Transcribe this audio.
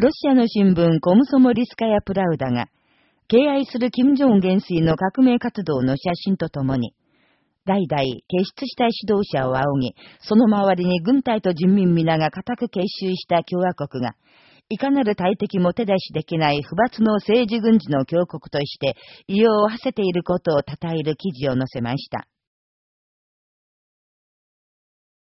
ロシアの新聞コムソモリスカヤ・プラウダが、敬愛する金正恩元帥の革命活動の写真とともに、代々傑出した指導者を仰ぎ、その周りに軍隊と人民皆が固く結集した共和国が、いかなる大敵も手出しできない不罰の政治軍事の強国として、異様を馳せていることを称える記事を載せました。